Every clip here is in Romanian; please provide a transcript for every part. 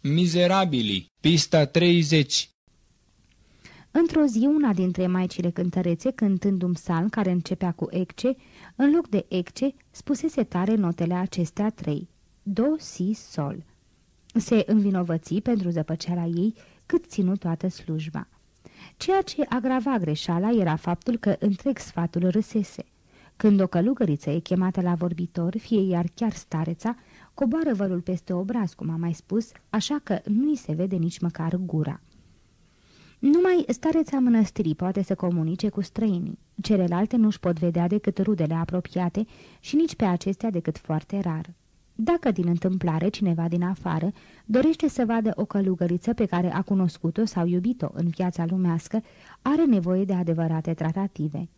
Mizerabili, pista 30 Într-o zi, una dintre maicile cântărețe, cântând un psalm care începea cu ecce, în loc de ecce, spusese tare notele acestea trei. Do, si, sol. Se învinovăți pentru zăpăceala ei cât ținu toată slujba. Ceea ce agrava greșeala era faptul că întreg sfatul râsese. Când o călugăriță e chemată la vorbitor, fie iar chiar stareța, coboară vărul peste obraz, cum am mai spus, așa că nu-i se vede nici măcar gura. Numai stareța mănăstirii poate să comunice cu străinii. Celelalte nu-și pot vedea decât rudele apropiate și nici pe acestea decât foarte rar. Dacă din întâmplare cineva din afară dorește să vadă o călugăriță pe care a cunoscut-o sau iubit-o în viața lumească, are nevoie de adevărate tratative.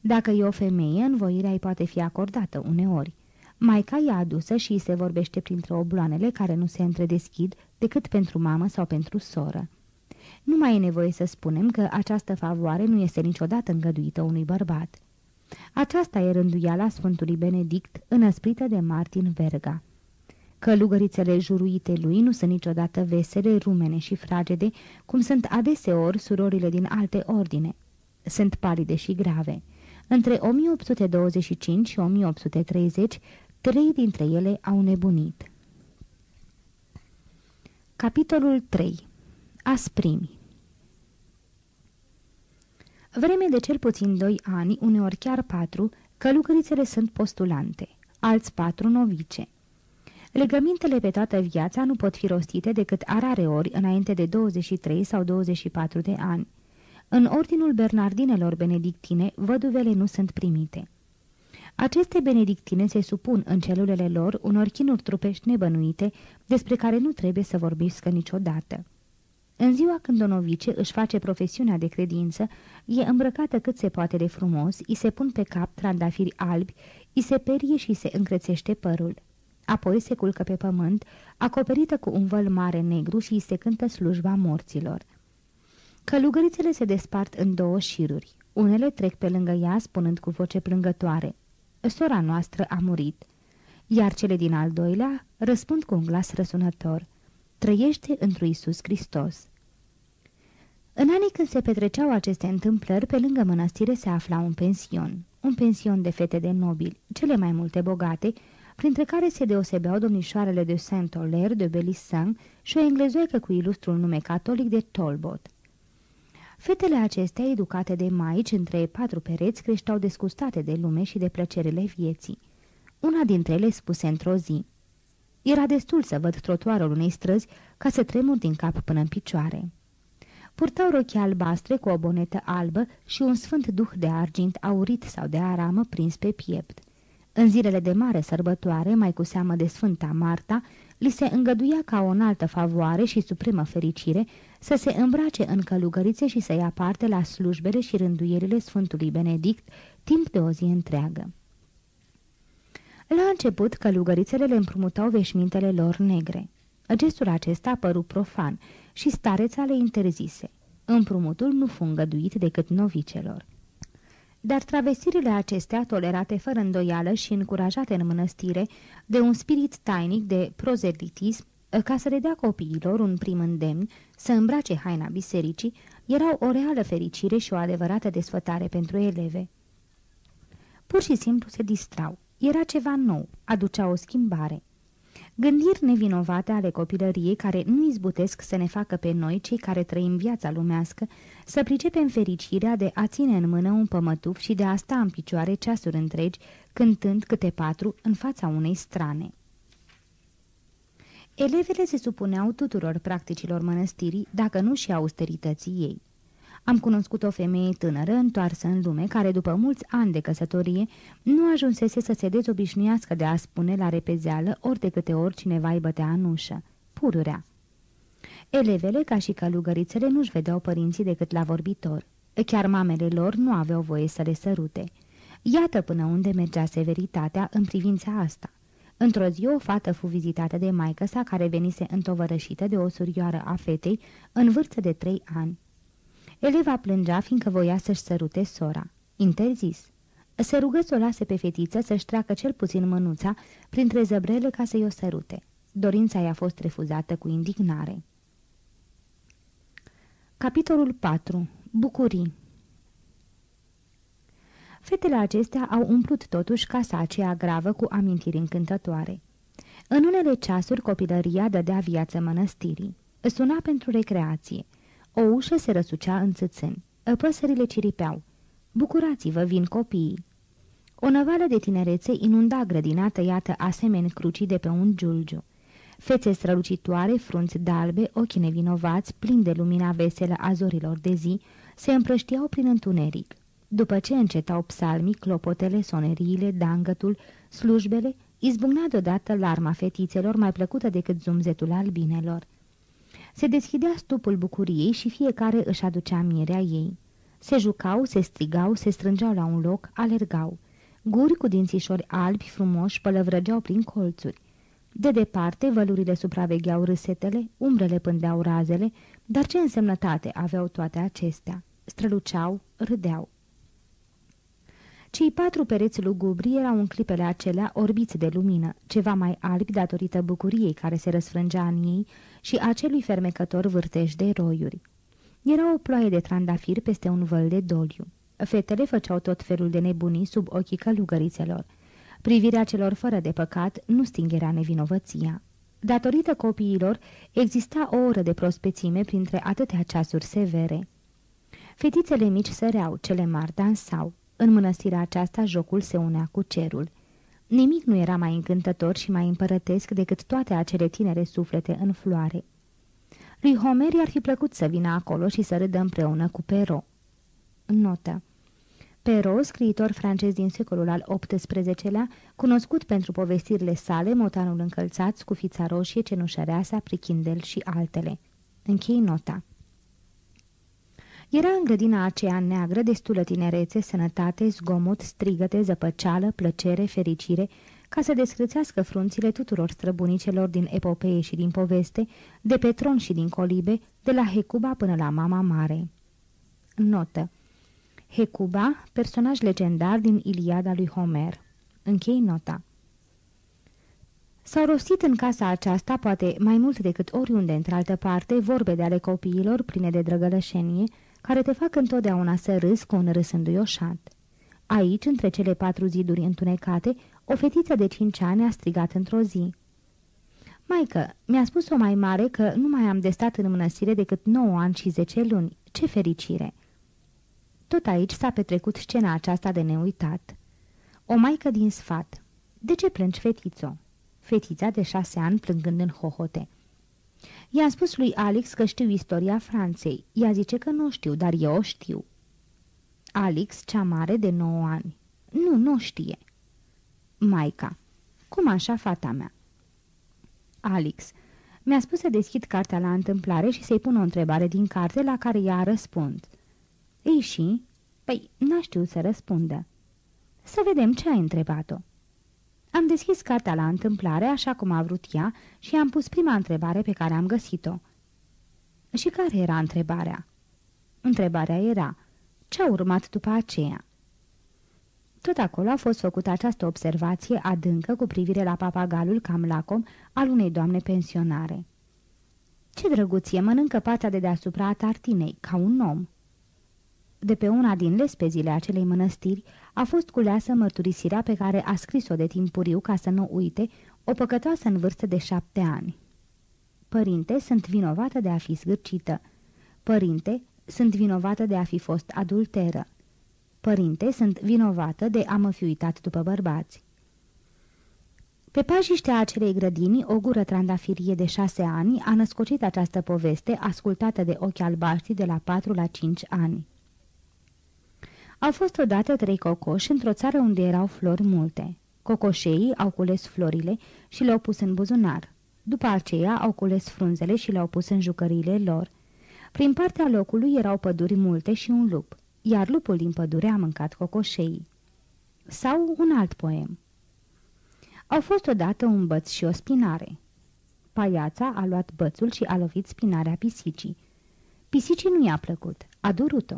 Dacă e o femeie, învoirea îi poate fi acordată uneori. Maica e adusă și îi se vorbește printre obloanele care nu se întredeschid decât pentru mamă sau pentru soră. Nu mai e nevoie să spunem că această favoare nu este niciodată îngăduită unui bărbat. Aceasta e rânduiala Sfântului Benedict, înăsprită de Martin Verga. Călugărițele juruite lui nu sunt niciodată vesele, rumene și fragede, cum sunt adeseori surorile din alte ordine. Sunt palide și grave. Între 1825 și 1830, trei dintre ele au nebunit. Capitolul 3 Asprimi Vreme de cel puțin doi ani, uneori chiar patru, călugărițele sunt postulante, alți patru novice. Legămintele pe toată viața nu pot fi rostite decât arare ori înainte de 23 sau 24 de ani. În ordinul bernardinelor benedictine, văduvele nu sunt primite. Aceste benedictine se supun în celulele lor unor chinuri trupești nebănuite, despre care nu trebuie să vorbiscă niciodată. În ziua când o novice își face profesiunea de credință, e îmbrăcată cât se poate de frumos, îi se pun pe cap trandafiri albi, îi se perie și se încrețește părul. Apoi se culcă pe pământ, acoperită cu un văl mare negru și îi se cântă slujba morților. Călugărițele se despart în două șiruri. Unele trec pe lângă ea spunând cu voce plângătoare, Sora noastră a murit. Iar cele din al doilea răspund cu un glas răsunător, Trăiește într Iisus Hristos. În anii când se petreceau aceste întâmplări, pe lângă mănăstire se afla un pension. Un pension de fete de nobili, cele mai multe bogate, printre care se deosebeau domnișoarele de Saint-Oler, de Belissan și o englezoică cu ilustrul nume catolic de Talbot. Fetele acestea, educate de maici între patru pereți, creșteau descustate de lume și de plăcerile vieții. Una dintre ele spuse într-o zi, Era destul să văd trotuarul unei străzi ca să tremur din cap până în picioare. Purtau rochii albastre cu o bonetă albă și un sfânt duh de argint aurit sau de aramă prins pe piept. În zilele de mare sărbătoare, mai cu seamă de Sfânta Marta, li se îngăduia ca o înaltă favoare și supremă fericire să se îmbrace în călugărițe și să ia parte la slujbele și rânduierile Sfântului Benedict timp de o zi întreagă. La început, călugărițele le împrumutau veșmintele lor negre. Gestul acesta a părut profan și stareța le interzise. Împrumutul nu fu îngăduit decât novicelor. Dar travestirile acestea, tolerate fără îndoială și încurajate în mănăstire de un spirit tainic de prozelitism, ca să le dea copiilor un prim îndemn să îmbrace haina bisericii, erau o reală fericire și o adevărată desfătare pentru eleve. Pur și simplu se distrau. Era ceva nou, aducea o schimbare. Gândiri nevinovate ale copilăriei care nu izbutesc să ne facă pe noi, cei care trăim viața lumească, să pricepem fericirea de a ține în mână un pămătuf și de a sta în picioare ceasuri întregi, cântând câte patru în fața unei strane. Elevele se supuneau tuturor practicilor mănăstirii, dacă nu și austerității ei. Am cunoscut o femeie tânără, întoarsă în lume, care după mulți ani de căsătorie nu ajunsese să se dezobișnuiască de a spune la repezeală ori de câte ori cineva îi bătea în ușă. Pururea. Elevele, ca și călugărițele, nu-și vedeau părinții decât la vorbitor. Chiar mamele lor nu aveau voie să le sărute. Iată până unde mergea severitatea în privința asta. Într-o zi, o fată fu vizitată de maică sa care venise întovărășită de o surioară a fetei în vârstă de trei ani. Eleva plângea fiindcă voia să-și sărute sora. Interzis. Se rugă să o lase pe fetiță să-și treacă cel puțin mânuța printre zăbrele ca să-i o sărute. Dorința i-a fost refuzată cu indignare. Capitolul 4. Bucurii Fetele acestea au umplut totuși casa aceea gravă cu amintiri încântătoare. În unele ceasuri copilăria dădea viață mănăstirii. Suna pentru recreație. O ușă se răsucea în țâțâni. Păsările ciripeau. Bucurați-vă, vin copiii. O năvală de tinerețe inunda grădina tăiată asemeni crucii de pe un giulgiu. Fețe strălucitoare, frunți dalbe, ochi nevinovați, plini de lumina veselă a zorilor de zi, se împrăștiau prin întuneric. După ce încetau psalmii, clopotele, soneriile, dangătul, slujbele, izbucnea deodată larma fetițelor mai plăcută decât zumzetul albinelor. Se deschidea stupul bucuriei și fiecare își aducea mirea ei. Se jucau, se strigau, se strângeau la un loc, alergau. Guri cu dințișori albi frumoși pălăvrăgeau prin colțuri. De departe, vălurile supravegheau râsetele, umbrele pândeau razele, dar ce însemnătate aveau toate acestea? Străluceau, râdeau. Cei patru pereți lugubri erau în clipele acelea orbiți de lumină, ceva mai albi datorită bucuriei care se răsfrângea în ei și acelui fermecător vârtej de roiuri. Era o ploaie de trandafiri peste un văl de doliu. Fetele făceau tot felul de nebunii sub ochii călugărițelor. Privirea celor fără de păcat nu stingerea nevinovăția. Datorită copiilor, exista o oră de prospețime printre atâtea ceasuri severe. Fetițele mici săreau, cele mari dansau. În mănăstirea aceasta jocul se unea cu cerul. Nimic nu era mai încântător și mai împărătesc decât toate acele tinere suflete în floare. Lui Homer i-ar fi plăcut să vină acolo și să râdă împreună cu Perrault. Notă Perrault, scriitor francez din secolul al XVIII-lea, cunoscut pentru povestirile sale, Motanul încălțat, Scufița roșie, Cenușăreasa, Prichindel și altele. Închei nota. Era în grădina aceea neagră destulă tinerețe, sănătate, zgomot, strigăte, zăpăceală, plăcere, fericire, ca să descrățească frunțile tuturor străbunicelor din epopee și din poveste, de pe tron și din colibe, de la Hecuba până la Mama Mare. Notă Hecuba, personaj legendar din Iliada lui Homer. Închei nota. S-au rostit în casa aceasta, poate mai mult decât oriunde într-altă parte, vorbe de ale copiilor pline de drăgălășenie, care te fac întotdeauna să râzi cu un râs înduioșat. Aici, între cele patru ziduri întunecate, o fetiță de cinci ani a strigat într-o zi. Maică, mi-a spus o mai mare că nu mai am de stat în mănăstire decât 9 ani și 10 luni. Ce fericire! Tot aici s-a petrecut scena aceasta de neuitat. O maică din sfat. De ce plângi, fetițo? Fetița de șase ani plângând în hohote. I-am spus lui Alex că știu istoria Franței. Ea zice că nu știu, dar eu o știu. Alex, cea mare de 9 ani. Nu, nu știe. Maica. Cum așa, fata mea? Alex. Mi-a spus să deschid cartea la întâmplare și să-i pun o întrebare din carte la care ea răspund. Ei și? Păi, n-a știut să răspundă. Să vedem ce ai întrebat-o. Am deschis cartea la întâmplare, așa cum a vrut ea, și am pus prima întrebare pe care am găsit-o. Și care era întrebarea? Întrebarea era, ce a urmat după aceea? Tot acolo a fost făcută această observație adâncă cu privire la papagalul cam lacom al unei doamne pensionare. Ce drăguție, mănâncă pata de deasupra a tartinei, ca un om. De pe una din lespezile acelei mănăstiri a fost culeasă mărturisirea pe care a scris-o de timpuriu ca să nu uite o păcătoasă în vârstă de șapte ani. Părinte, sunt vinovată de a fi zgârcită. Părinte, sunt vinovată de a fi fost adulteră. Părinte, sunt vinovată de a mă fi uitat după bărbați. Pe pajiștea acelei grădini, o gură trandafirie de șase ani a născocit această poveste, ascultată de ochi albaștri de la patru la cinci ani. Au fost odată trei cocoși într-o țară unde erau flori multe. Cocoșeii au cules florile și le-au pus în buzunar. După aceea au cules frunzele și le-au pus în jucăriile lor. Prin partea locului erau păduri multe și un lup, iar lupul din pădure a mâncat cocoșeii. Sau un alt poem. Au fost odată un băț și o spinare. Paiața a luat bățul și a lovit spinarea pisicii. Pisicii nu i-a plăcut, a durut-o.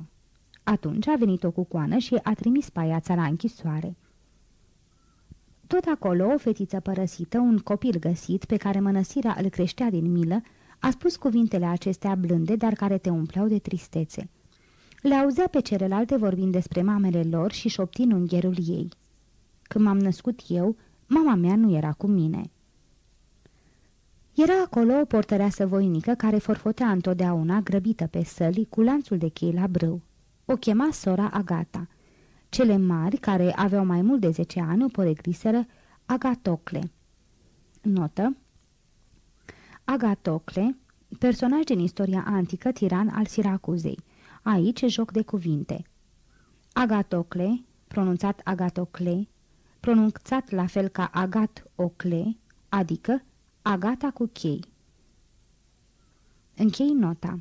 Atunci a venit o cucoană și a trimis paiața la închisoare. Tot acolo, o fetiță părăsită, un copil găsit, pe care mănăstirea îl creștea din milă, a spus cuvintele acestea blânde, dar care te umpleau de tristețe. Le auzea pe celelalte vorbind despre mamele lor și șoptin ungherul ei. Când m-am născut eu, mama mea nu era cu mine. Era acolo o portăreasă voinică care forfotea întotdeauna, grăbită pe săli, cu lanțul de chei la brâu. O chema sora Agata. Cele mari, care aveau mai mult de zece ani, o porecliseră Agatocle. Notă Agatocle, personaj din istoria antică, tiran al Siracuzei. Aici joc de cuvinte. Agatocle, pronunțat Agatocle, pronunțat la fel ca Agat-ocle, adică Agata cu chei. Închei nota.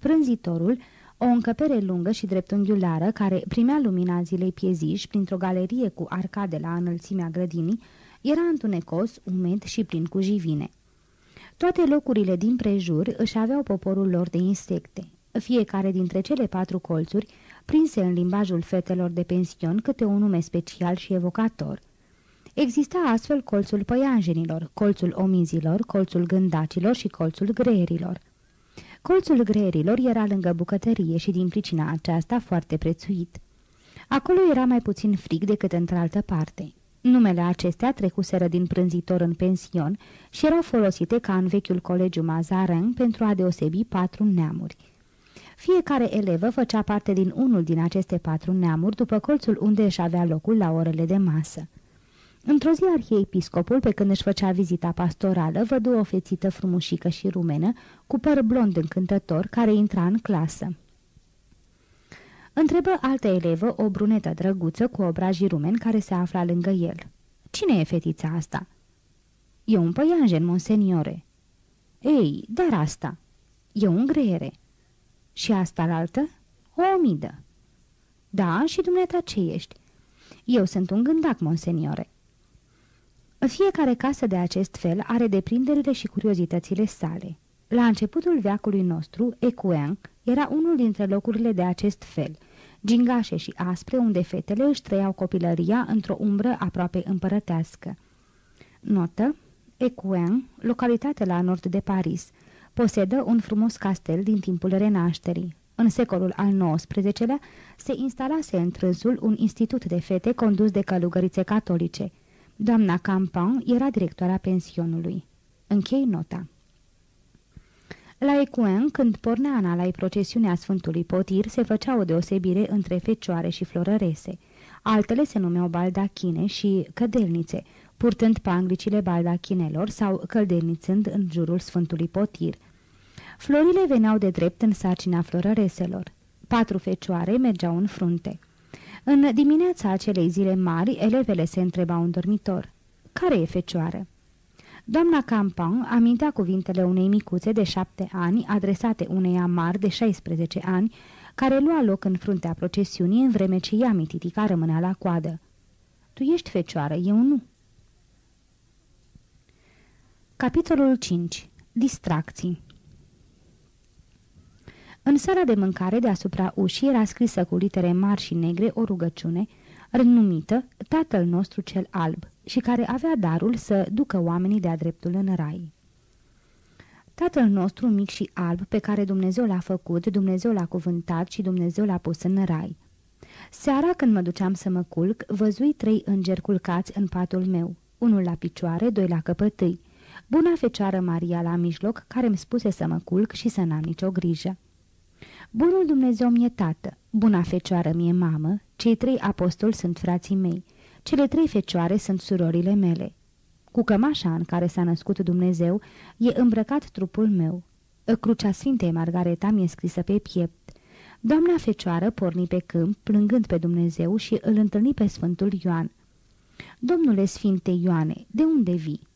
Prânzitorul, o încăpere lungă și dreptunghiulară care primea lumina zilei pieziș printr-o galerie cu arcade la înălțimea grădinii, era întunecos, umed și plin cu jivine. Toate locurile din prejur își aveau poporul lor de insecte. Fiecare dintre cele patru colțuri prinse în limbajul fetelor de pension câte un nume special și evocator. Exista astfel colțul păianjenilor, colțul omizilor, colțul gândacilor și colțul greierilor. Colțul greierilor era lângă bucătărie și din pricina aceasta foarte prețuit. Acolo era mai puțin frig decât într-altă parte. Numele acestea trecuseră din prânzitor în pension și erau folosite ca în vechiul colegiu Mazarin pentru a deosebi patru neamuri. Fiecare elevă făcea parte din unul din aceste patru neamuri după colțul unde își avea locul la orele de masă. Într-o zi arhiepiscopul, pe când își făcea vizita pastorală, vădu o fețită frumușică și rumenă, cu păr blond încântător, care intra în clasă. Întrebă altă elevă, o brunetă drăguță cu obrajii rumeni care se afla lângă el. Cine e fetița asta?" E un păianjen, monseniore." Ei, dar asta." E un greiere." Și asta la altă? O omidă." Da, și dumneata ce ești?" Eu sunt un gândac, monseniore." Fiecare casă de acest fel are deprinderile și curiozitățile sale. La începutul veacului nostru, Ecuen era unul dintre locurile de acest fel, gingașe și aspre unde fetele își trăiau copilăria într-o umbră aproape împărătească. Notă Ecuen, localitate la nord de Paris, posedă un frumos castel din timpul renașterii. În secolul al XIX-lea se instalase în trânsul un institut de fete condus de călugărițe catolice – Doamna Campan era directoarea pensionului. Închei nota. La Ecuen, când pornea Ana la procesiunea Sfântului Potir, se făcea o deosebire între fecioare și florărese. Altele se numeau baldachine și cădelnițe, purtând panglicile baldachinelor sau căldelnițând în jurul Sfântului Potir. Florile veneau de drept în sarcina florăreselor. Patru fecioare mergeau în frunte. În dimineața acelei zile mari, elevele se întrebau în dormitor. Care e fecioară? Doamna Campan amintea cuvintele unei micuțe de șapte ani, adresate unei amar de 16 ani, care lua loc în fruntea procesiunii în vreme ce ea mititica rămânea la coadă. Tu ești fecioară, eu nu. Capitolul 5. Distracții în sala de mâncare deasupra ușii era scrisă cu litere mari și negre o rugăciune, renumită Tatăl nostru cel alb, și care avea darul să ducă oamenii de-a dreptul în rai. Tatăl nostru mic și alb, pe care Dumnezeu l-a făcut, Dumnezeu l-a cuvântat și Dumnezeu l-a pus în rai. Seara, când mă duceam să mă culc, văzui trei îngeri culcați în patul meu, unul la picioare, doi la căpătâi. Buna Fecioară Maria la mijloc, care îmi spuse să mă culc și să n-am nicio grijă. Bunul Dumnezeu mi-e tată, buna fecioară mi-e mamă, cei trei apostoli sunt frații mei, cele trei fecioare sunt surorile mele. Cu cămașa în care s-a născut Dumnezeu e îmbrăcat trupul meu. Crucea Sfintei Margareta mi-e scrisă pe piept. Doamna Fecioară porni pe câmp, plângând pe Dumnezeu și îl întâlni pe Sfântul Ioan. Domnule Sfinte Ioane, de unde vii?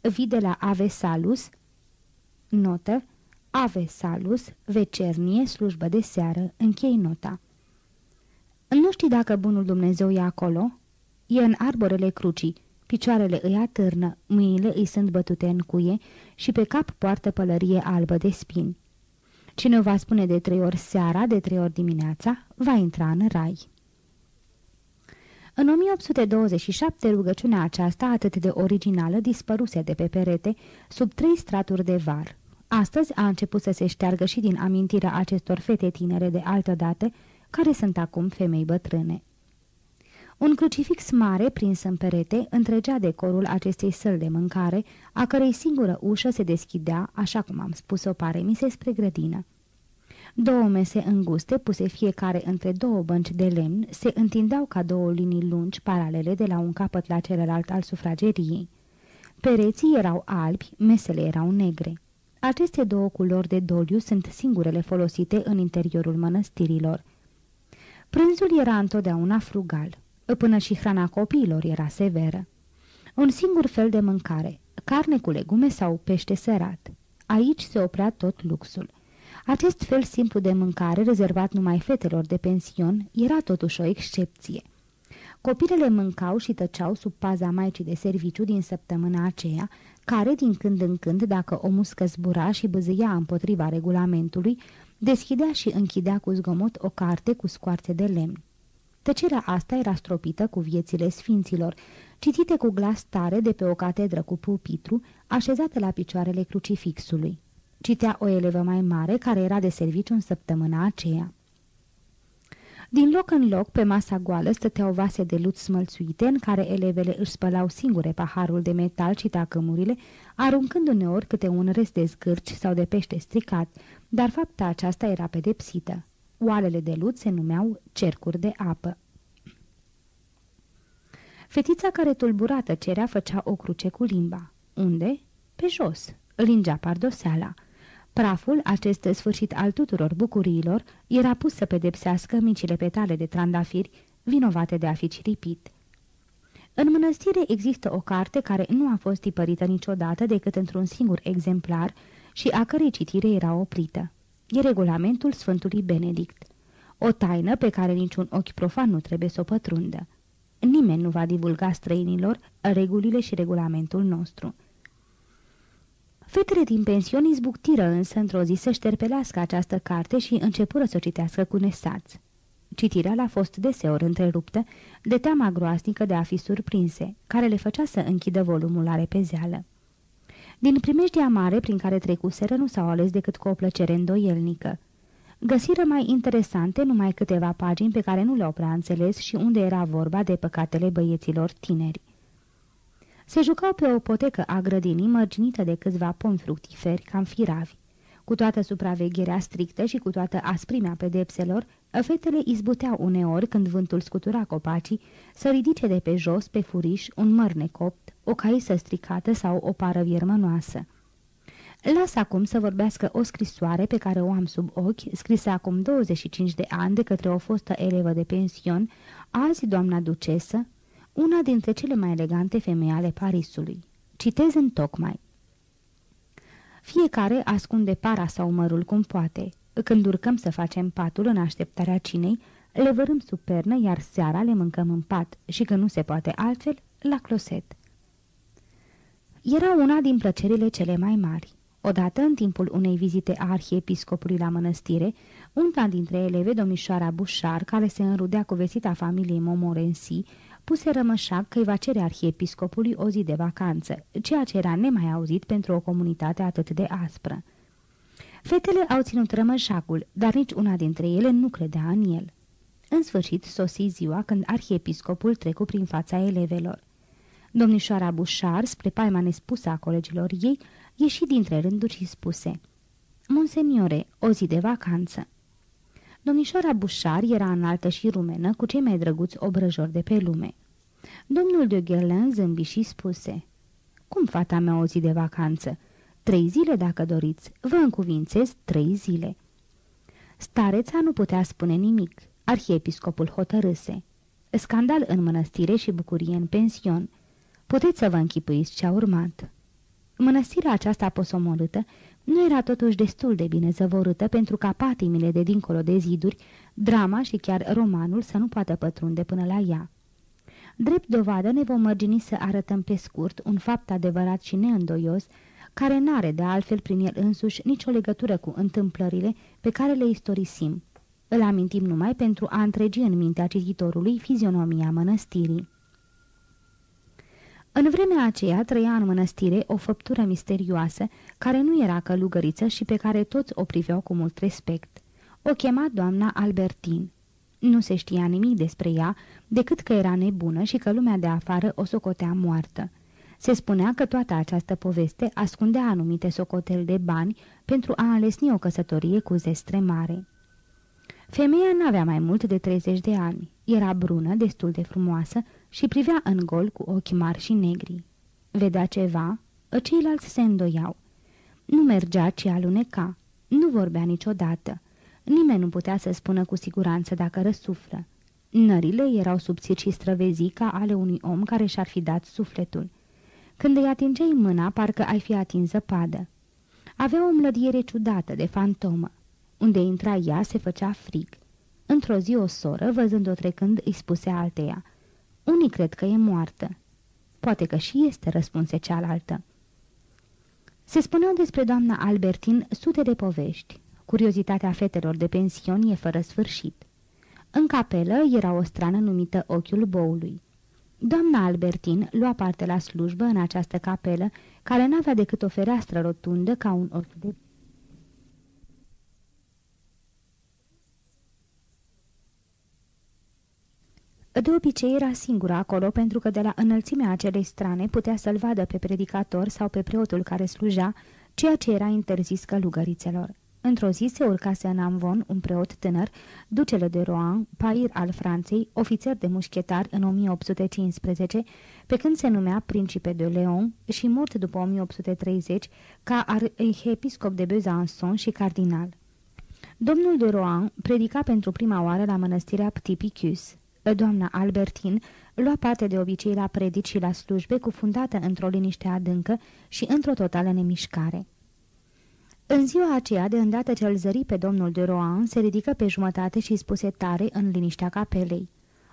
Vii de la Ave Salus? Notă Ave Salus, vecernie, slujbă de seară, închei nota. Nu știi dacă bunul Dumnezeu e acolo? E în arborele crucii, picioarele îi atârnă, mâinile îi sunt bătute în cuie și pe cap poartă pălărie albă de spini. Cine va spune de trei ori seara, de trei ori dimineața, va intra în rai. În 1827, rugăciunea aceasta, atât de originală, dispăruse de pe perete, sub trei straturi de var. Astăzi a început să se șteargă și din amintirea acestor fete tinere de altă dată, care sunt acum femei bătrâne. Un crucifix mare prins în perete întregea decorul acestei săli de mâncare, a cărei singură ușă se deschidea, așa cum am spus-o pare mise, spre grădină. Două mese înguste, puse fiecare între două bănci de lemn, se întindeau ca două linii lungi, paralele de la un capăt la celălalt al sufrageriei. Pereții erau albi, mesele erau negre. Aceste două culori de doliu sunt singurele folosite în interiorul mănăstirilor. Prânzul era întotdeauna frugal. Până și hrana copiilor era severă. Un singur fel de mâncare, carne cu legume sau pește serat. Aici se oprea tot luxul. Acest fel simplu de mâncare, rezervat numai fetelor de pension, era totuși o excepție. Copilele mâncau și tăceau sub paza maicii de serviciu din săptămâna aceea, care, din când în când, dacă o muscă zbura și băzâia împotriva regulamentului, deschidea și închidea cu zgomot o carte cu scoarțe de lemn. Tăcerea asta era stropită cu viețile sfinților, citite cu glas tare de pe o catedră cu pupitru, așezată la picioarele crucifixului. Citea o elevă mai mare, care era de serviciu în săptămâna aceea. Din loc în loc, pe masa goală, stăteau vase de lut smălțuite, în care elevele își spălau singure paharul de metal și tacămurile, aruncând uneori câte un rest de zgârci sau de pește stricat, dar fapta aceasta era pedepsită. Oalele de lut se numeau cercuri de apă. Fetița care tulburată cerea făcea o cruce cu limba. Unde? Pe jos. Lingea pardoseala. Praful, acest sfârșit al tuturor bucuriilor, era pus să pedepsească micile petale de trandafiri, vinovate de a fi ciripit. În mănăstire există o carte care nu a fost tipărită niciodată decât într-un singur exemplar și a cărei citire era oprită. E regulamentul Sfântului Benedict. O taină pe care niciun ochi profan nu trebuie să o pătrundă. Nimeni nu va divulga străinilor regulile și regulamentul nostru. Fetele din pension izbuctiră însă într-o zi să șterpelească această carte și începură să o citească cu nesaț. Citirea l-a fost deseori întreruptă de teama groasnică de a fi surprinse, care le făcea să închidă volumul la repezeală. Din primejdia mare prin care trecuseră nu s-au ales decât cu o plăcere îndoielnică. Găsiră mai interesante numai câteva pagini pe care nu le-au prea înțeles și unde era vorba de păcatele băieților tineri. Se jucau pe o potecă a grădinii mărginită de câțiva pomi fructiferi, cam firavi. Cu toată supravegherea strictă și cu toată asprimea pedepselor, fetele izbuteau uneori, când vântul scutura copacii, să ridice de pe jos, pe furiș, un măr necopt, o caisă stricată sau o pară viermănoasă. Las acum să vorbească o scrisoare pe care o am sub ochi, scrisă acum 25 de ani de către o fostă elevă de pension, azi doamna ducesă, una dintre cele mai elegante femei ale Parisului. Citez în tocmai. Fiecare ascunde para sau mărul cum poate. Când urcăm să facem patul în așteptarea cinei, le vărâm sub pernă, iar seara le mâncăm în pat și că nu se poate altfel, la closet. Era una din plăcerile cele mai mari. Odată, în timpul unei vizite a arhiepiscopului la mănăstire, una dintre eleve, domnișoara Bușar, care se înrudea cu vesita familiei Momorensi, puse rămășac că îi va cere arhiepiscopului o zi de vacanță, ceea ce era nemai auzit pentru o comunitate atât de aspră. Fetele au ținut rămășacul, dar nici una dintre ele nu credea în el. În sfârșit sosi ziua când arhiepiscopul trecu prin fața elevelor. Domnișoara Bușar, spre paima nespusă a colegilor ei, ieși dintre rânduri și spuse Monseniore, o zi de vacanță. Domnișoara Bușar era înaltă și rumenă cu cei mai drăguți obrăjori de pe lume. Domnul de Gherlin zâmbi și spuse Cum, fata mea, o zi de vacanță? Trei zile, dacă doriți. Vă încuvințez trei zile." Stareța nu putea spune nimic. Arhiepiscopul hotărâse. Scandal în mănăstire și bucurie în pension. Puteți să vă închipuiți ce a urmat. Mănăstirea aceasta posomorâtă nu era totuși destul de bine zăvorâtă pentru ca patimile de dincolo de ziduri, drama și chiar romanul să nu poată pătrunde până la ea. Drept dovadă ne vom mărgini să arătăm pe scurt un fapt adevărat și neîndoios, care n-are de altfel prin el însuși nicio legătură cu întâmplările pe care le istorisim. Îl amintim numai pentru a întregi în mintea cititorului fizionomia mănăstirii. În vremea aceea trăia în mănăstire o făptură misterioasă, care nu era călugăriță și pe care toți o priveau cu mult respect. O chema doamna Albertin. Nu se știa nimic despre ea, decât că era nebună și că lumea de afară o socotea moartă. Se spunea că toată această poveste ascundea anumite socoteli de bani pentru a înlesni o căsătorie cu zestre mare. Femeia n-avea mai mult de 30 de ani. Era brună, destul de frumoasă și privea în gol cu ochi mari și negri. Vedea ceva, ceilalți se îndoiau. Nu mergea, ci aluneca. Nu vorbea niciodată. Nimeni nu putea să spună cu siguranță dacă răsuflă. Nările erau subțiri și străvezii ca ale unui om care și-ar fi dat sufletul. Când îi atingeai mâna, parcă ai fi atins zăpadă. Avea o mlădiere ciudată de fantomă. Unde intra ea, se făcea frig. Într-o zi o soră, văzând-o trecând, îi spuse alteia. Unii cred că e moartă. Poate că și este, răspunse cealaltă. Se spuneau despre doamna Albertin sute de povești. Curiozitatea fetelor de pension e fără sfârșit. În capelă era o strană numită Ochiul Boului. Doamna Albertin lua parte la slujbă în această capelă, care n-avea decât o fereastră rotundă ca un ochi de De obicei era singură acolo pentru că de la înălțimea acelei strane putea să-l vadă pe predicator sau pe preotul care slujea, ceea ce era interzis călugărițelor. Într-o zi se urcase în Amvon un preot tânăr, ducele de Rohan, pair al Franței, ofițer de mușchetar în 1815, pe când se numea Principe de Leon și mort după 1830 ca arhiepiscop de Besançon și cardinal. Domnul de Rohan predica pentru prima oară la mănăstirea Ptipicus. Doamna Albertin lua parte de obicei la predici și la slujbe, cufundată într-o liniște adâncă și într-o totală nemișcare. În ziua aceea, de îndată ce îl zări pe domnul de Rohan, se ridică pe jumătate și spuse tare în liniștea capelei.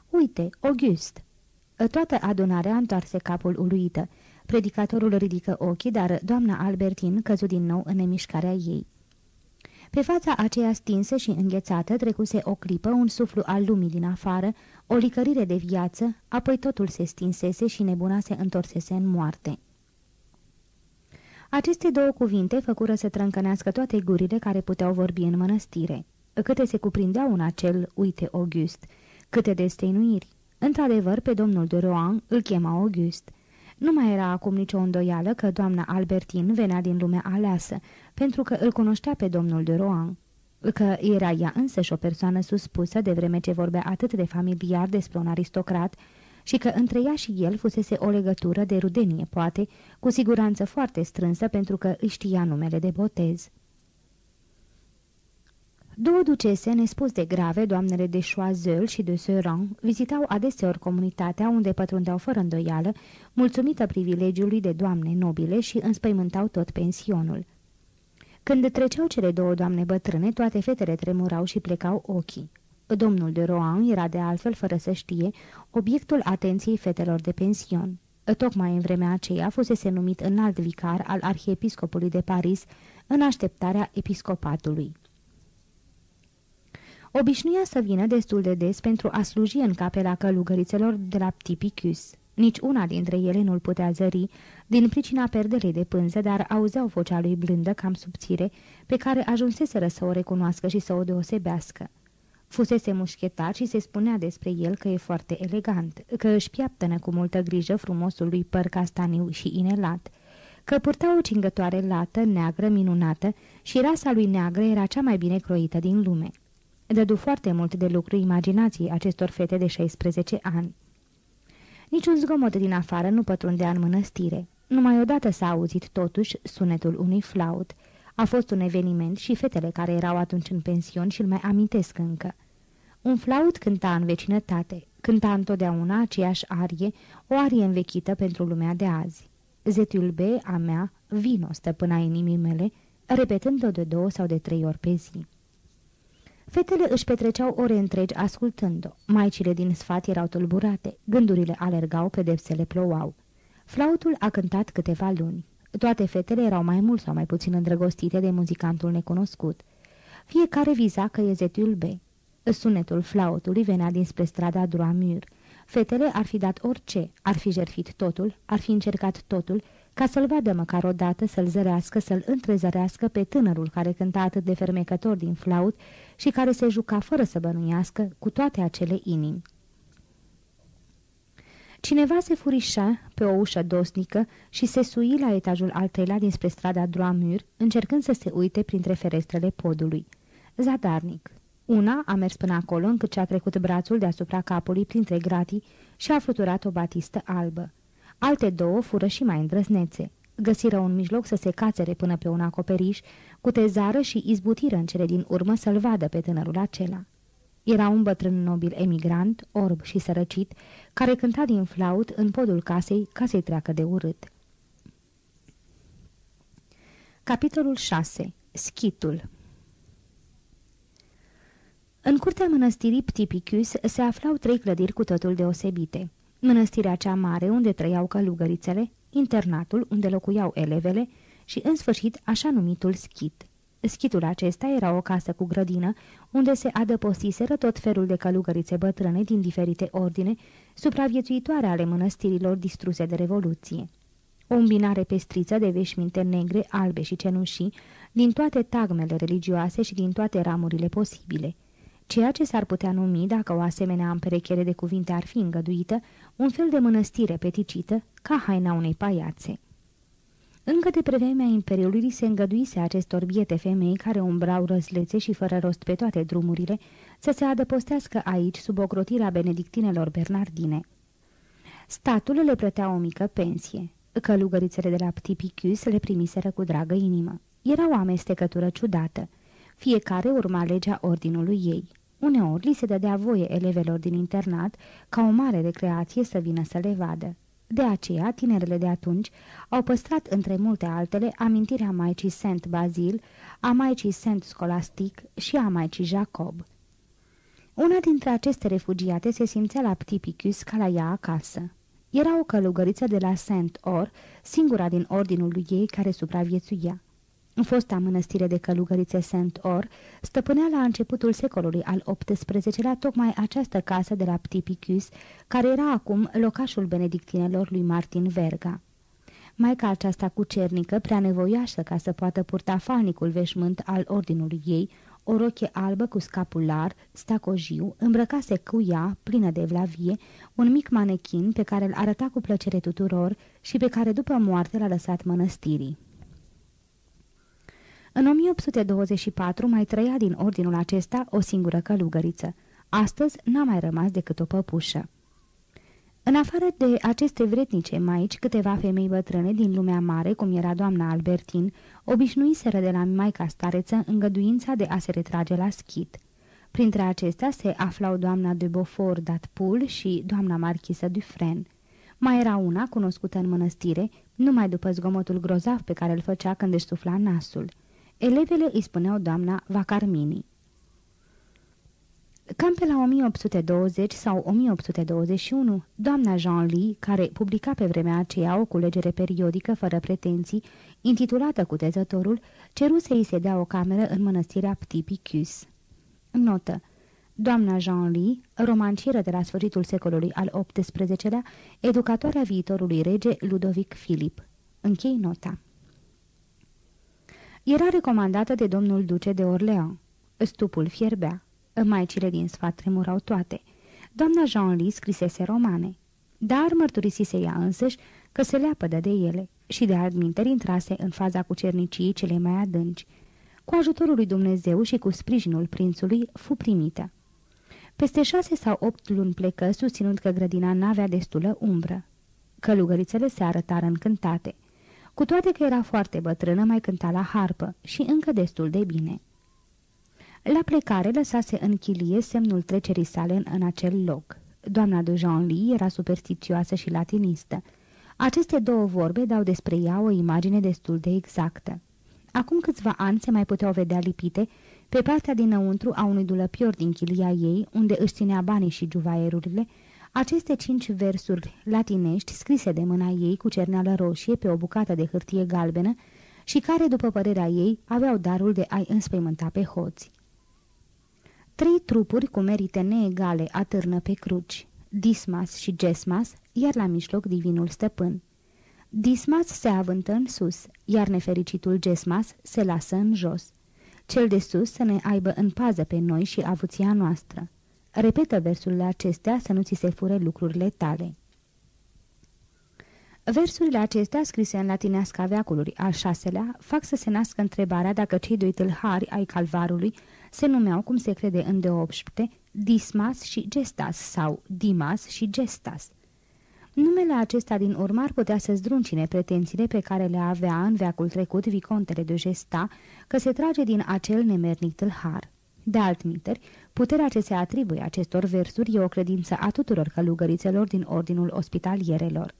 Uite, August!" Toată adunarea întoarse capul uluită. Predicatorul ridică ochii, dar doamna Albertin căzu din nou în nemișcarea ei. Pe fața aceea stinsă și înghețată trecuse o clipă un suflu al lumii din afară, o licărire de viață, apoi totul se stinsese și nebuna se întorsese în moarte. Aceste două cuvinte făcură să trâncănească toate gurile care puteau vorbi în mănăstire. Câte se cuprindeau în acel uite August, câte destăinuiri. Într-adevăr, pe domnul de Rohan îl chema August. Nu mai era acum nicio îndoială că doamna Albertin venea din lumea aleasă, pentru că îl cunoștea pe domnul de Rohan că era ea însăși o persoană suspusă de vreme ce vorbea atât de familiar despre un aristocrat și că între ea și el fusese o legătură de rudenie, poate, cu siguranță foarte strânsă pentru că își știa numele de botez. Două ducese, nespus de grave, doamnele de Choiseul și de Seuran, vizitau adeseori comunitatea unde pătrundeau fără îndoială, mulțumită privilegiului de doamne nobile și înspăimântau tot pensionul. Când treceau cele două doamne bătrâne, toate fetele tremurau și plecau ochii. Domnul de Rohan era de altfel, fără să știe, obiectul atenției fetelor de pension. Tocmai în vremea aceea fusese numit înalt vicar al arhiepiscopului de Paris în așteptarea episcopatului. Obișnuia să vină destul de des pentru a sluji în capela călugărițelor de la Ptipicus. Nici una dintre ele nu-l putea zări, din pricina perdelei de pânză, dar auzeau vocea lui blândă, cam subțire, pe care ajunseseră să o recunoască și să o deosebească. Fusese mușchetar și se spunea despre el că e foarte elegant, că își piaptănă cu multă grijă frumosul lui păr castaniu și inelat, că purta o cingătoare lată, neagră, minunată și rasa lui neagră era cea mai bine croită din lume. Dădu foarte mult de lucru imaginației acestor fete de 16 ani. Niciun zgomot din afară nu pătrundea în mănăstire. Numai odată s-a auzit totuși sunetul unui flaut. A fost un eveniment și fetele care erau atunci în pension și-l mai amintesc încă. Un flaut cânta în vecinătate, cânta întotdeauna aceeași arie, o arie învechită pentru lumea de azi. Zetul B, a mea, vino stăpâna inimii mele, repetând-o de două sau de trei ori pe zi. Fetele își petreceau ore întregi ascultând-o. Maicile din sfat erau tulburate, gândurile alergau, pedepsele plouau. Flautul a cântat câteva luni. Toate fetele erau mai mult sau mai puțin îndrăgostite de muzicantul necunoscut. Fiecare viza că e zetul B. Sunetul flautului venea dinspre strada Droamur. Fetele ar fi dat orice, ar fi jerfit totul, ar fi încercat totul, ca să-l vadă măcar odată, să-l zărească, să-l întrezărească pe tânărul care cânta atât de fermecător din flaut și care se juca fără să bănuiască cu toate acele inimi. Cineva se furișa pe o ușă dosnică și se sui la etajul al treilea dinspre strada Droamur, încercând să se uite printre ferestrele podului. Zadarnic. Una a mers până acolo încât și-a trecut brațul deasupra capului printre gratii și a fluturat o batistă albă. Alte două fură și mai îndrăznețe. Găsiră un mijloc să se cațere până pe un acoperiș, cu tezară și izbutiră în cele din urmă să-l vadă pe tânărul acela. Era un bătrân nobil emigrant, orb și sărăcit, care cânta din flaut în podul casei ca să-i treacă de urât. Capitolul 6. Schitul În curtea mănăstirii Ptipicus se aflau trei clădiri cu totul deosebite. Mănăstirea cea mare, unde trăiau călugărițele, internatul, unde locuiau elevele și, în sfârșit, așa numitul schit. Schitul acesta era o casă cu grădină, unde se adăpostiseră tot felul de călugărițe bătrâne din diferite ordine, supraviețuitoare ale mănăstirilor distruse de revoluție. O îmbinare pestriță de veșminte negre, albe și cenușii, din toate tagmele religioase și din toate ramurile posibile. Ceea ce s-ar putea numi, dacă o asemenea împerechere de cuvinte ar fi îngăduită, un fel de mănăstire peticită, ca haina unei paiațe. Încă de pe vremea Imperiului se îngăduise acestor biete femei care umbrau răzlețe și fără rost pe toate drumurile să se adăpostească aici sub ocrotirea benedictinelor bernardine. Statul le plătea o mică pensie. Călugărițele de la Ptipicus le primiseră cu dragă inimă. Era o amestecătură ciudată. Fiecare urma legea ordinului ei. Uneori li se dădea voie elevelor din internat ca o mare recreație să vină să le vadă. De aceea, tinerele de atunci au păstrat între multe altele amintirea Maicii Saint Bazil, a Maicii Saint Scholastic și a Maicii Jacob. Una dintre aceste refugiate se simțea la Ptipicus ca la ea acasă. Era o călugăriță de la Saint Or, singura din ordinul lui ei care supraviețuia. În fosta mănăstire de călugărițe Saint-Or stăpânea la începutul secolului al XVIII-lea tocmai această casă de la Ptipicus, care era acum locașul benedictinelor lui Martin Verga. Maica aceasta cucernică, prea nevoiașă ca să poată purta falnicul veșmânt al ordinului ei, o roche albă cu scapular, stacojiu, îmbrăcase cu ea, plină de vlavie, un mic manechin pe care îl arăta cu plăcere tuturor și pe care după moarte l-a lăsat mănăstirii. În 1824 mai trăia din ordinul acesta o singură călugăriță. Astăzi n-a mai rămas decât o păpușă. În afară de aceste vretnice maici, câteva femei bătrâne din lumea mare, cum era doamna Albertin, obișnuiseră de la maica stareță îngăduința de a se retrage la schit. Printre acestea se aflau doamna de Beaufort d'Atpoul și doamna marchisă Dufresne. Mai era una cunoscută în mănăstire, numai după zgomotul grozav pe care îl făcea când își sufla nasul – Elevele îi spuneau doamna Vacarmini. Cam pe la 1820 sau 1821, doamna Jean Lee, care publica pe vremea aceea o culegere periodică fără pretenții, intitulată Cutezătorul, ceru să-i se dea o cameră în mănăstirea Ptipicus. Notă. Doamna Jean Lee, romancieră de la sfârșitul secolului al XVIII-lea, educatoarea viitorului rege Ludovic Filip. Închei nota era recomandată de domnul duce de Orleans. Stupul fierbea. Maicile din sfat tremurau toate. Doamna Jean-Lee scrisese romane. Dar mărturisise ea însăși că se leapădă de ele și de adminteri intrase în faza cucerniciei cele mai adânci. Cu ajutorul lui Dumnezeu și cu sprijinul prințului, fu primită. Peste șase sau opt luni plecă, susținând că grădina n-avea destulă umbră. Călugărițele se arătară încântate. Cu toate că era foarte bătrână, mai cânta la harpă și încă destul de bine. La plecare lăsase în chilie semnul trecerii sale în, în acel loc. Doamna de Jean-Lee era superstițioasă și latinistă. Aceste două vorbe dau despre ea o imagine destul de exactă. Acum câțiva ani se mai puteau vedea lipite pe partea dinăuntru a unui dulăpior din chilia ei, unde își ținea banii și juvaierurile, aceste cinci versuri latinești, scrise de mâna ei cu cerneală roșie pe o bucată de hârtie galbenă și care, după părerea ei, aveau darul de a-i înspăimânta pe hoți. Trei trupuri cu merite neegale atârnă pe cruci, Dismas și Gesmas, iar la mijloc divinul stăpân. Dismas se avântă în sus, iar nefericitul Gesmas se lasă în jos. Cel de sus să ne aibă în pază pe noi și avuția noastră. Repetă versurile acestea să nu ți se fure lucrurile tale. Versurile acestea, scrise în latineasca veaculului al șaselea, fac să se nască întrebarea dacă cei doi tâlhari ai calvarului se numeau, cum se crede în deopște, Dismas și Gestas sau Dimas și Gestas. Numele acesta din urmă ar putea să zdruncine pretențiile pe care le avea în veacul trecut vicontele de Gesta, că se trage din acel nemernic tâlhar. De altminteri, puterea ce se atribuie acestor versuri e o credință a tuturor călugărițelor din ordinul ospitalierelor.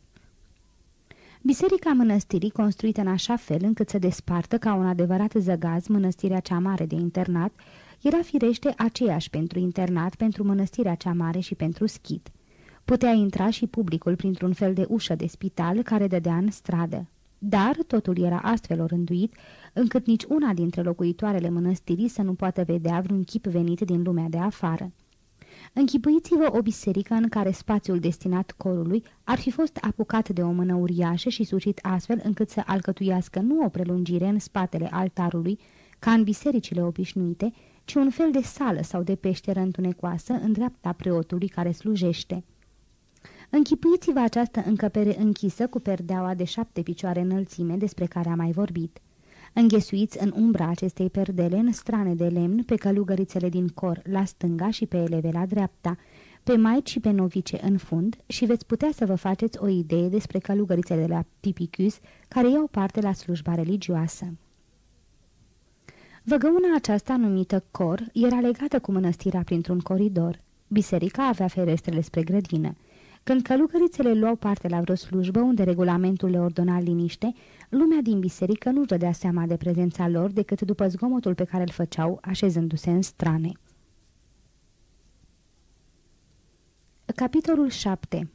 Biserica mănăstirii, construită în așa fel încât să despartă ca un adevărat zăgaz mănăstirea cea mare de internat, era firește aceeași pentru internat, pentru mănăstirea cea mare și pentru schit. Putea intra și publicul printr-un fel de ușă de spital care dădea în stradă. Dar totul era astfel orânduit, încât nici una dintre locuitoarele mănăstirii să nu poată vedea vreun chip venit din lumea de afară. Închipuiți-vă o biserică în care spațiul destinat corului ar fi fost apucat de o mână uriașă și sucit astfel încât să alcătuiască nu o prelungire în spatele altarului, ca în bisericile obișnuite, ci un fel de sală sau de peșteră întunecoasă în dreapta preotului care slujește. Închipuiți-vă această încăpere închisă cu perdeaua de șapte picioare înălțime despre care am mai vorbit. Înghesuiți în umbra acestei perdele în strane de lemn pe călugărițele din cor la stânga și pe eleve la dreapta, pe maici și pe novice în fund și veți putea să vă faceți o idee despre călugărițele de la Pipicus care iau parte la slujba religioasă. Văgăuna aceasta numită cor era legată cu mănăstirea printr-un coridor. Biserica avea ferestrele spre grădină. Când călugărițele luau parte la vreo slujbă unde regulamentul le ordona liniște, lumea din biserică nu-și dădea seama de prezența lor decât după zgomotul pe care îl făceau așezându-se în strane. Capitolul 7.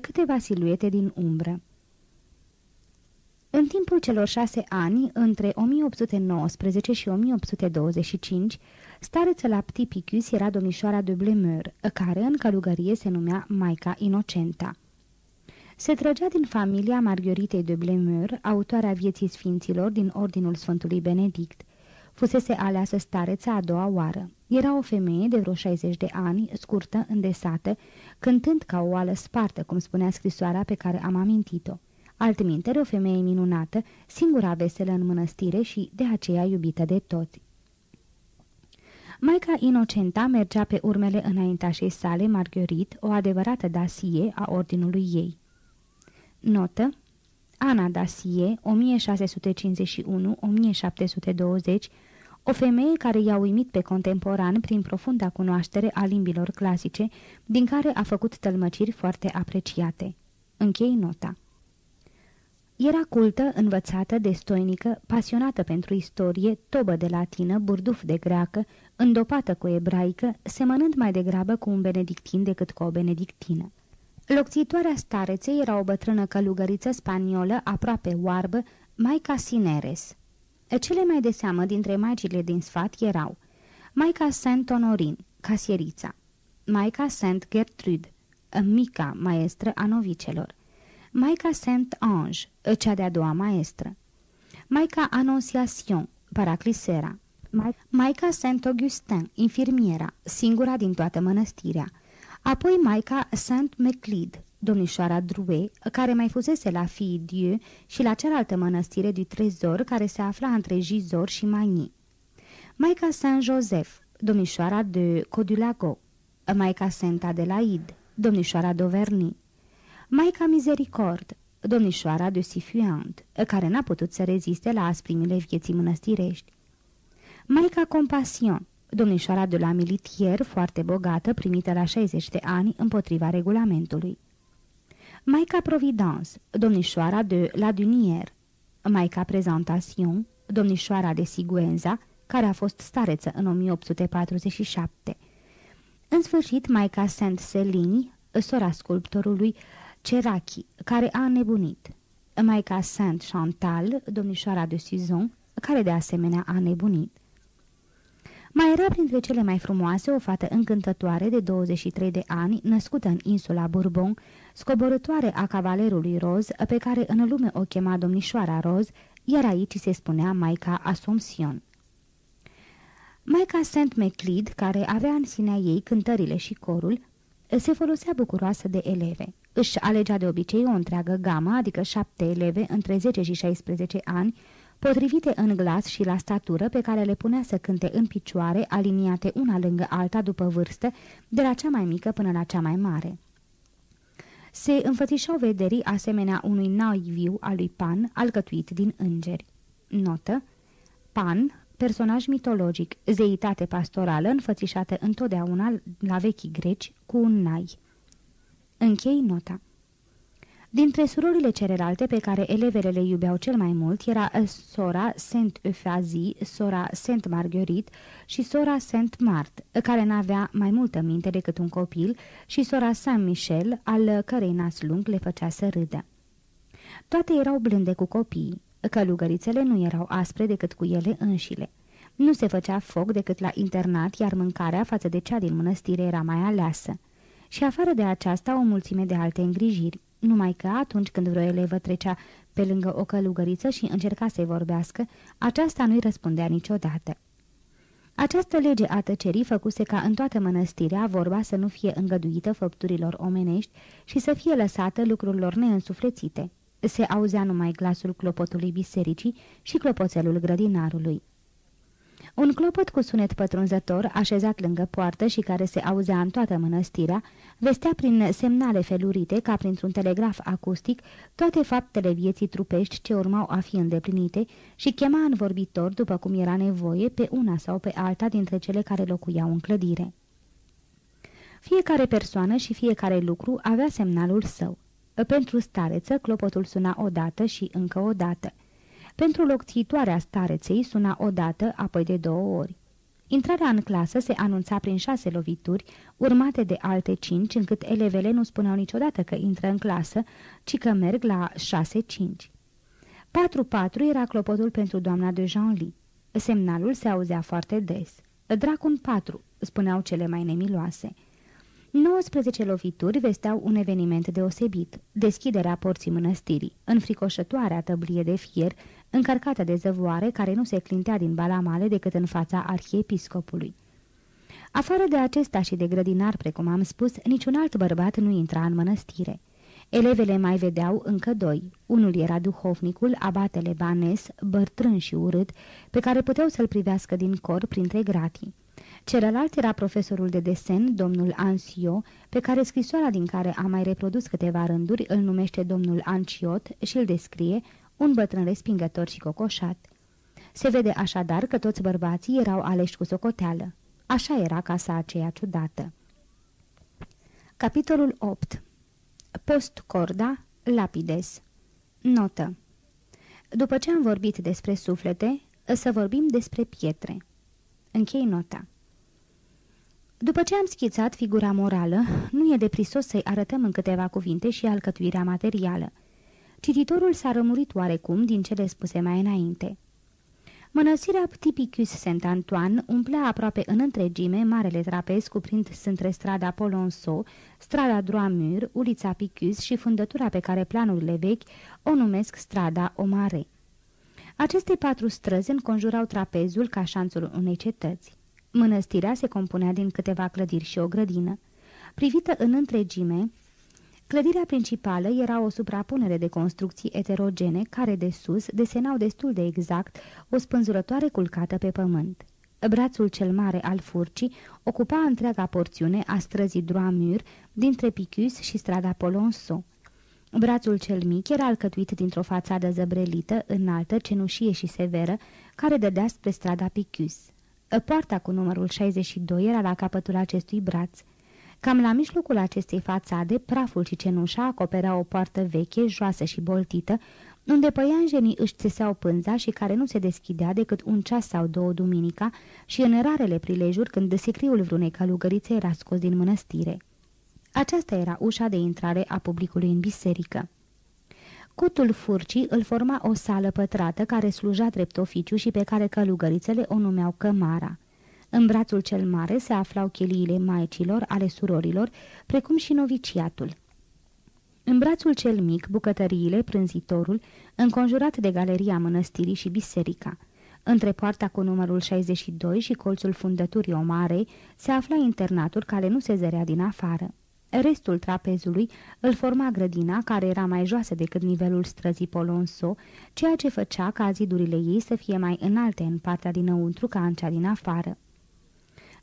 Câteva siluete din umbră în timpul celor șase ani, între 1819 și 1825, stareță la Ptipicus era domnișoara de Blemeur, care în călugărie se numea Maica Inocenta. Se trăgea din familia Margheritei de Blemeur, autoarea vieții sfinților din Ordinul Sfântului Benedict. Fusese aleasă stareță a doua oară. Era o femeie de vreo 60 de ani, scurtă, îndesată, cântând ca o oală spartă, cum spunea scrisoarea pe care am amintit-o. Altminteri, o femeie minunată, singura veselă în mănăstire și de aceea iubită de toți. Maica Inocenta mergea pe urmele înaintașei sale, Marguerite, o adevărată dasie a ordinului ei. Notă Ana Dasie, 1651-1720, o femeie care i-a uimit pe contemporan prin profunda cunoaștere a limbilor clasice, din care a făcut tălmăciri foarte apreciate. Închei nota. Era cultă, învățată, destoinică, pasionată pentru istorie, tobă de latină, burduf de greacă, îndopată cu ebraică, semănând mai degrabă cu un benedictin decât cu o benedictină. Locțitoarea stareței era o bătrână călugăriță spaniolă, aproape oarbă, Maica Sineres. Cele mai de seamă dintre magile din sfat erau Maica Saint Honorin, casierița, Maica Saint Gertrude, mica maestră a novicelor, Maica Saint-Ange, cea de-a doua maestră, Maica Annonciation, paraclisera, Maica Saint-Augustin, infirmiera, singura din toată mănăstirea, apoi Maica Saint-Meclid, domnișoara Drouet, care mai fusese la Fii Dieu și la cealaltă mănăstire du Trezor, care se afla între Gizor și Magny. Maica Saint-Joseph, domnișoara de Codulago, Maica Saint-Adelaide, domnișoara d'Auvergne, Maica Misericord, domnișoara de Sifuant, care n-a putut să reziste la asprimile vieții mănăstirești. Maica Compassion, domnișoara de la militier, foarte bogată, primită la 60 de ani împotriva regulamentului. Maica Providence, domnișoara de la Dunier. Maica Presentation, domnișoara de Siguenza, care a fost stareță în 1847. În sfârșit, Maica Saint-Celini, sora sculptorului Cerachi, care a nebunit. Maica Saint Chantal, domnișoara de Suzon, care de asemenea a nebunit. Mai era printre cele mai frumoase o fată încântătoare de 23 de ani, născută în insula Bourbon, scoborătoare a cavalerului Roz, pe care în lume o chema domnișoara Roz, iar aici se spunea Maica Assumption. Maica St. McLeod, care avea în sinea ei cântările și corul, se folosea bucuroasă de eleve. Își alegea de obicei o întreagă gamă, adică șapte eleve între 10 și 16 ani, potrivite în glas și la statură pe care le punea să cânte în picioare, aliniate una lângă alta după vârstă, de la cea mai mică până la cea mai mare. Se înfățișau vederii asemenea unui naiviu al lui Pan, alcătuit din îngeri. Notă Pan, personaj mitologic, zeitate pastorală înfățișată întotdeauna la vechii greci cu un nai. Închei nota. Dintre surorile celelalte pe care elevele le iubeau cel mai mult era sora Saint Euphasie, sora Saint Marguerite și sora Saint Mart, care n-avea mai multă minte decât un copil, și sora Saint Michel, al cărei nas lung le făcea să râdă. Toate erau blânde cu copiii, călugărițele nu erau aspre decât cu ele înșile. Nu se făcea foc decât la internat, iar mâncarea față de cea din mănăstire era mai aleasă. Și afară de aceasta o mulțime de alte îngrijiri numai că atunci când vreo elevă trecea pe lângă o călugăriță și încerca să-i vorbească, aceasta nu-i răspundea niciodată. Această lege a tăcerii făcuse ca în toată mănăstirea vorba să nu fie îngăduită făpturilor omenești și să fie lăsată lucrurilor neînsuflețite. Se auzea numai glasul clopotului bisericii și clopoțelul grădinarului. Un clopot cu sunet pătrunzător, așezat lângă poartă și care se auzea în toată mănăstirea, vestea prin semnale felurite, ca printr-un telegraf acustic, toate faptele vieții trupești ce urmau a fi îndeplinite și chema în vorbitor, după cum era nevoie, pe una sau pe alta dintre cele care locuiau în clădire. Fiecare persoană și fiecare lucru avea semnalul său. Pentru stareță, clopotul suna odată și încă o dată. Pentru locțitoarea stareței suna odată, apoi de două ori. Intrarea în clasă se anunța prin șase lovituri, urmate de alte cinci, încât elevele nu spuneau niciodată că intră în clasă, ci că merg la șase-cinci. Patru-patru era clopotul pentru doamna de Jean-Ly. Semnalul se auzea foarte des. Dracun patru, spuneau cele mai nemiloase. 19 lovituri vesteau un eveniment deosebit, deschiderea porții mănăstirii, înfricoșătoarea tăblie de fier, încărcată de zăvoare care nu se clintea din balamale decât în fața arhiepiscopului. Afară de acesta și de grădinar, precum am spus, niciun alt bărbat nu intra în mănăstire. Elevele mai vedeau încă doi. Unul era duhovnicul, abatele Banes, bărtrân și urât, pe care puteau să-l privească din cor printre gratii. Celălalt era profesorul de desen, domnul Ansio, pe care scrisoarea din care a mai reprodus câteva rânduri îl numește domnul Anciot și îl descrie un bătrân respingător și cocoșat. Se vede așadar că toți bărbații erau aleși cu socoteală. Așa era casa aceea ciudată. Capitolul 8 Post corda, lapides Notă După ce am vorbit despre suflete, să vorbim despre pietre. Închei nota. După ce am schițat figura morală, nu e de prisos să-i arătăm în câteva cuvinte și alcătuirea materială. Cititorul s-a rămurit oarecum din cele spuse mai înainte. Mănăsirea Tipicus Saint-Antoine umplea aproape în întregime marele trapez cuprind între strada Polonceau, strada Droamur, ulița Picus și fundătura pe care planurile vechi o numesc strada Omare. Aceste patru străzi înconjurau trapezul ca șanțul unei cetăți. Mănăstirea se compunea din câteva clădiri și o grădină. Privită în întregime, clădirea principală era o suprapunere de construcții eterogene care de sus desenau destul de exact o spânzurătoare culcată pe pământ. Brațul cel mare al furcii ocupa întreaga porțiune a străzii Droamur dintre Picus și strada Polonceau. Brațul cel mic era alcătuit dintr-o fațadă zăbrelită, înaltă, cenușie și severă, care dădea spre strada Picus. Poarta cu numărul 62 era la capătul acestui braț. Cam la mijlocul acestei fațade, praful și cenușa acoperea o poartă veche, joasă și boltită, unde păianjenii își țeseau pânza și care nu se deschidea decât un ceas sau două duminica și în rarele prilejuri când sicriul vreunei călugărițe era scos din mănăstire. Aceasta era ușa de intrare a publicului în biserică. Cutul furcii îl forma o sală pătrată care sluja drept oficiu și pe care călugărițele o numeau cămara. În brațul cel mare se aflau cheliile maicilor, ale surorilor, precum și noviciatul. În brațul cel mic, bucătăriile, prânzitorul, înconjurat de galeria mănăstirii și biserica. Între poarta cu numărul 62 și colțul fundăturii Omarei se afla internatul care nu se zărea din afară. Restul trapezului îl forma grădina, care era mai joasă decât nivelul străzii Polonso, ceea ce făcea ca zidurile ei să fie mai înalte în partea dinăuntru ca în cea din afară.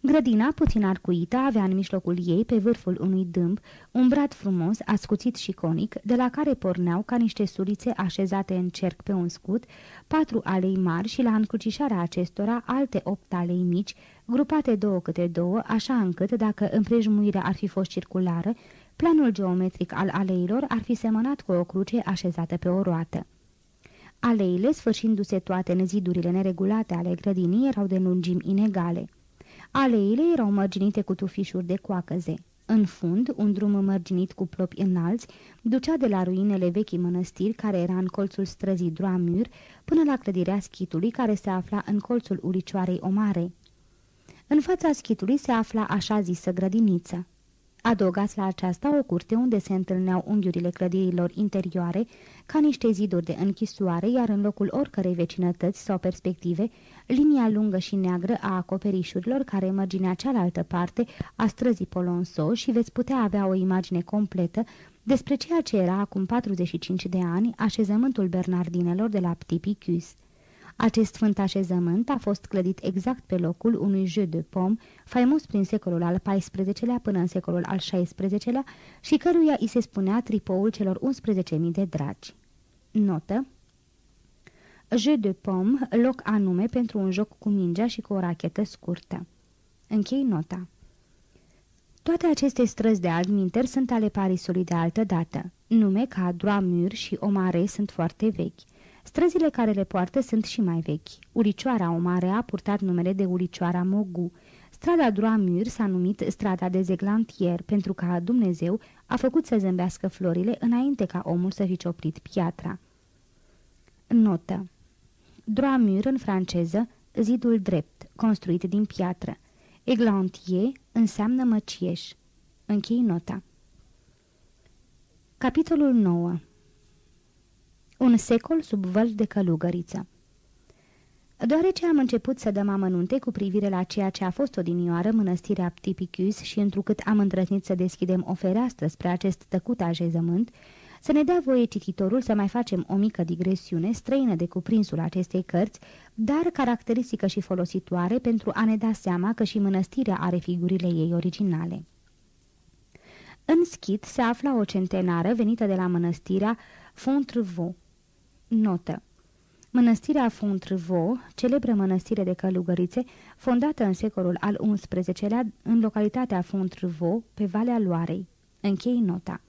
Grădina, puțin arcuită, avea în mijlocul ei, pe vârful unui dâmb, un brad frumos, ascuțit și conic, de la care porneau ca niște sulițe așezate în cerc pe un scut, patru alei mari și la încrucișarea acestora alte opt alei mici, grupate două câte două, așa încât, dacă împrejmuirea ar fi fost circulară, planul geometric al aleilor ar fi semănat cu o cruce așezată pe o roată. Aleile, sfârșindu-se toate în zidurile neregulate ale grădinii, erau de lungimi inegale. Aleile erau mărginite cu tufișuri de coacăze. În fund, un drum mărginit cu plopi înalți ducea de la ruinele vechii mănăstiri, care era în colțul străzii Droamur, până la clădirea schitului, care se afla în colțul uricioarei Omare. În fața schitului se afla așa zisă grădiniță. Adăugați la aceasta o curte unde se întâlneau unghiurile clădirilor interioare ca niște ziduri de închisoare, iar în locul oricărei vecinătăți sau perspective, linia lungă și neagră a acoperișurilor care mărginea cealaltă parte a străzii Polonso și veți putea avea o imagine completă despre ceea ce era acum 45 de ani așezământul bernardinelor de la Ptipicus. Acest sfânt așezământ a fost clădit exact pe locul unui jeu de pom, faimos prin secolul al XIV-lea până în secolul al XVI-lea și căruia îi se spunea tripoul celor 11.000 de dragi. Notă Jeu de pom, loc anume pentru un joc cu mingea și cu o rachetă scurtă. Închei nota. Toate aceste străzi de adminter sunt ale Parisului de altă dată. Nume ca Droamur și Omare sunt foarte vechi. Străzile care le poartă sunt și mai vechi. Uricioara Omare a purtat numele de Uricioara Mogu. Strada Droamur s-a numit strada de Zeglantier pentru că Dumnezeu a făcut să zâmbească florile înainte ca omul să fi cioplit piatra. Notă Droamur în franceză, zidul drept, construit din piatră. Eglantier înseamnă măcieș. Închei nota. Capitolul 9 Un secol sub văl de călugăriță Deoarece am început să dăm amănunte cu privire la ceea ce a fost odinioară mănăstirea Ptipicus și întrucât am îndrăznit să deschidem o fereastră spre acest tăcut așezământ, să ne dea voie cititorul să mai facem o mică digresiune străină de cuprinsul acestei cărți, dar caracteristică și folositoare pentru a ne da seama că și mănăstirea are figurile ei originale. În schit se afla o centenară venită de la mănăstirea Fontrevaux. Notă Mănăstirea Fontrevaux, celebră mănăstire de călugărițe, fondată în secolul al XI-lea în localitatea Fontrevaux, pe Valea Loarei. Închei nota.